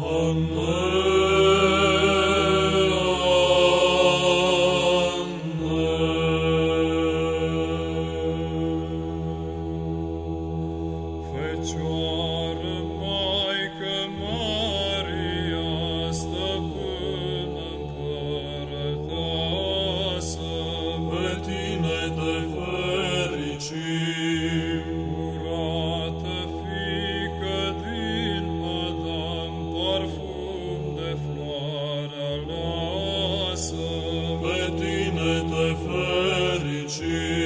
Amen. te ferici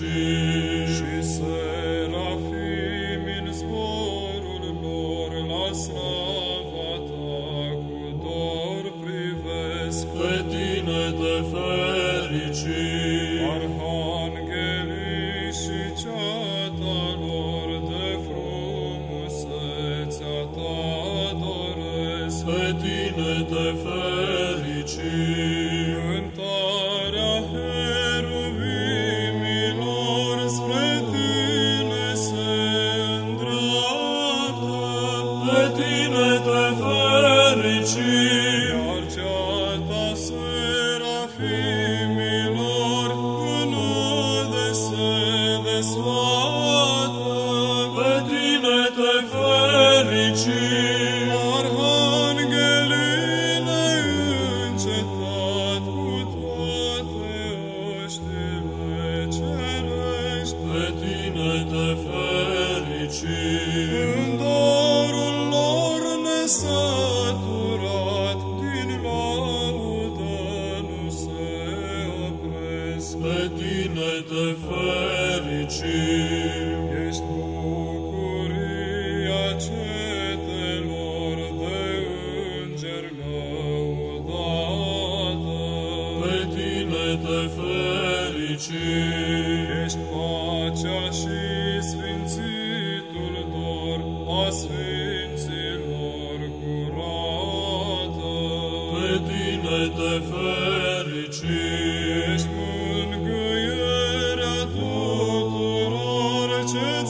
She, said. tine te fericit pe tine te fericim. Ești bucuria cetelor de înger lăudată, pe tine te fericim. Ești pacea și sfințitul dor a sfinților curată, pe tine te fericim.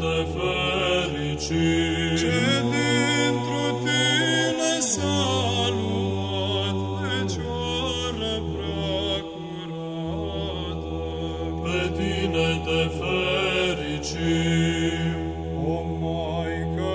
de ce dintr-o tine s-a luat Fecioară prea curată. Pe tine te fericim, o Maică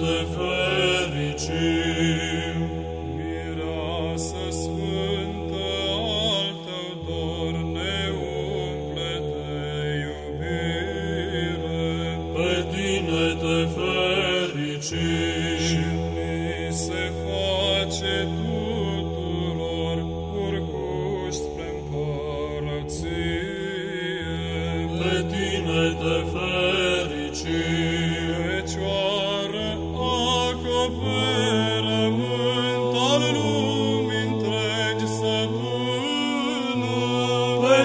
te fericim. Mireasă sfântă al tău iubire, pe te fericim. Și mi se face tu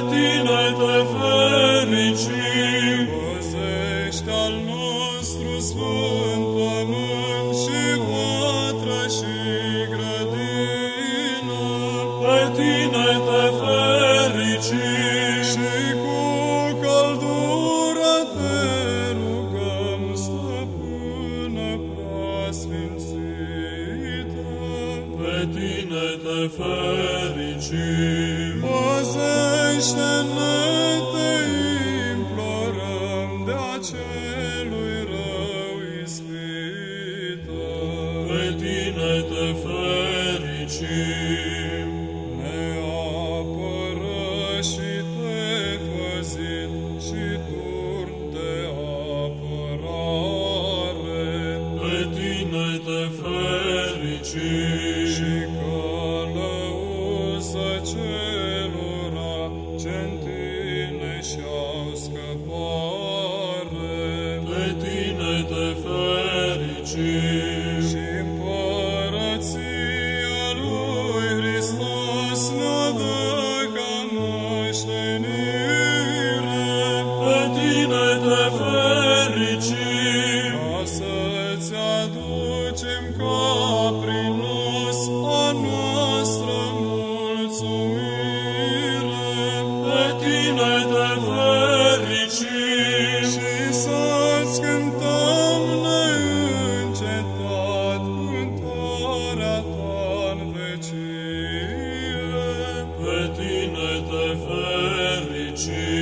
mattina celui rău ispită. Pe tine te fericim, ne apără și te făzim și turn de apărare. Jesus.